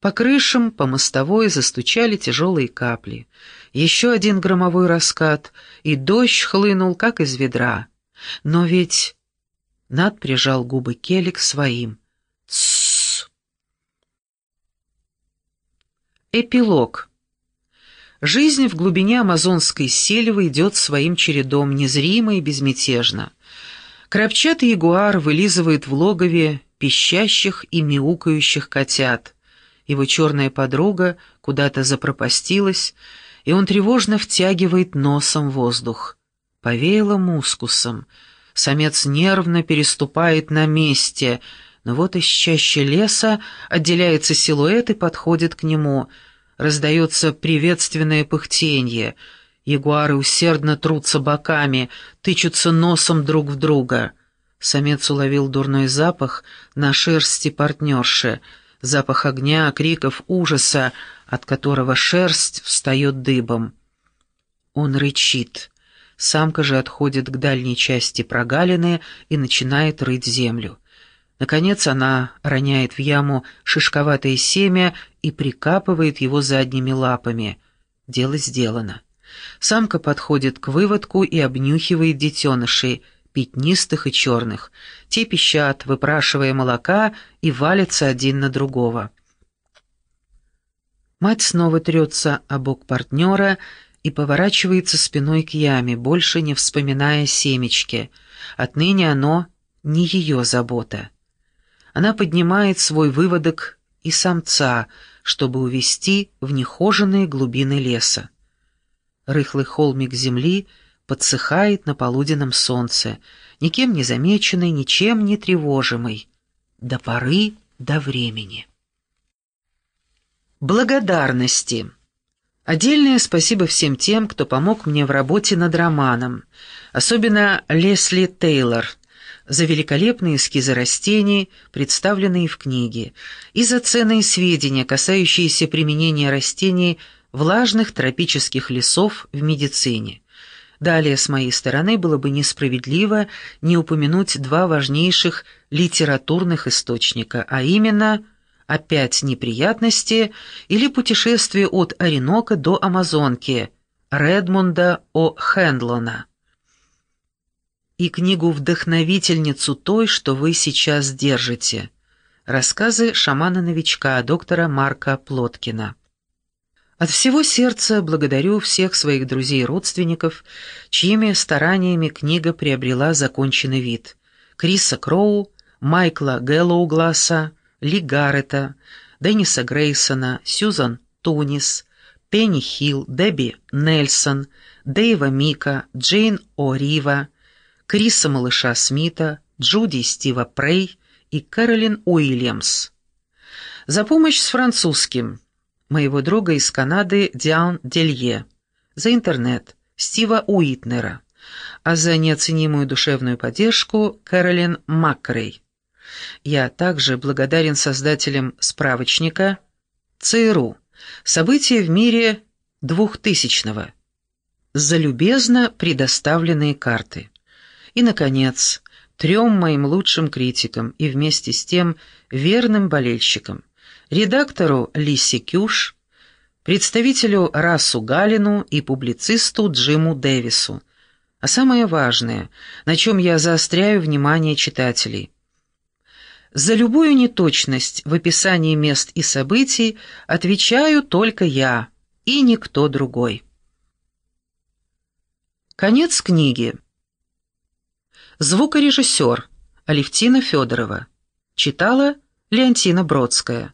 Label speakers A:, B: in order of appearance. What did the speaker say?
A: По крышам, по мостовой застучали тяжелые капли. Еще один громовой раскат, и дождь хлынул, как из ведра. Но ведь... Над прижал губы Келли к своим. Тссс. Эпилог. Жизнь в глубине амазонской сельвы идет своим чередом, незримо и безмятежно. Крапчатый ягуар вылизывает в логове пищащих и мяукающих котят — его черная подруга куда-то запропастилась, и он тревожно втягивает носом воздух. Повеяло мускусом. Самец нервно переступает на месте, но вот из чаще леса отделяется силуэт и подходит к нему. Раздается приветственное пыхтенье. Ягуары усердно трутся боками, тычутся носом друг в друга. Самец уловил дурной запах на шерсти партнерши — запах огня, криков ужаса, от которого шерсть встает дыбом. Он рычит. Самка же отходит к дальней части прогалины и начинает рыть землю. Наконец она роняет в яму шишковатое семя и прикапывает его задними лапами. Дело сделано. Самка подходит к выводку и обнюхивает детенышей — пятнистых и черных. Те пищат, выпрашивая молока, и валятся один на другого. Мать снова трется о бок партнера и поворачивается спиной к яме, больше не вспоминая семечки. Отныне оно не ее забота. Она поднимает свой выводок и самца, чтобы увести в нехоженные глубины леса. Рыхлый холмик земли — подсыхает на полуденном солнце, никем не замеченный, ничем не тревожимый, до поры до времени. Благодарности. Отдельное спасибо всем тем, кто помог мне в работе над романом, особенно Лесли Тейлор, за великолепные эскизы растений, представленные в книге, и за ценные сведения, касающиеся применения растений влажных тропических лесов в медицине. Далее, с моей стороны, было бы несправедливо не упомянуть два важнейших литературных источника, а именно «Опять неприятности» или «Путешествие от Оренока до Амазонки» Редмунда О. Хендлона. И книгу-вдохновительницу той, что вы сейчас держите. Рассказы шамана-новичка доктора Марка Плоткина. От всего сердца благодарю всех своих друзей и родственников, чьими стараниями книга приобрела законченный вид. Криса Кроу, Майкла Гэллоугласа, Ли Гаррета, Денниса Грейсона, Сьюзан Тунис, Пенни Хилл, Дебби Нельсон, Дэйва Мика, Джейн О'Рива, Криса Малыша Смита, Джуди Стива Прей и Кэролин Уильямс. За помощь с французским – моего друга из Канады Диан Делье, за интернет Стива Уитнера, а за неоценимую душевную поддержку Кэролин Макрей. Я также благодарен создателям справочника ЦРУ «События в мире двухтысячного» за любезно предоставленные карты. И, наконец, трем моим лучшим критикам и вместе с тем верным болельщикам редактору Лисе Кюш, представителю Расу Галину и публицисту Джиму Дэвису. А самое важное, на чем я заостряю внимание читателей. За любую неточность в описании мест и событий отвечаю только я и никто другой. Конец книги. Звукорежиссер Алевтина Федорова. Читала Леонтина Бродская.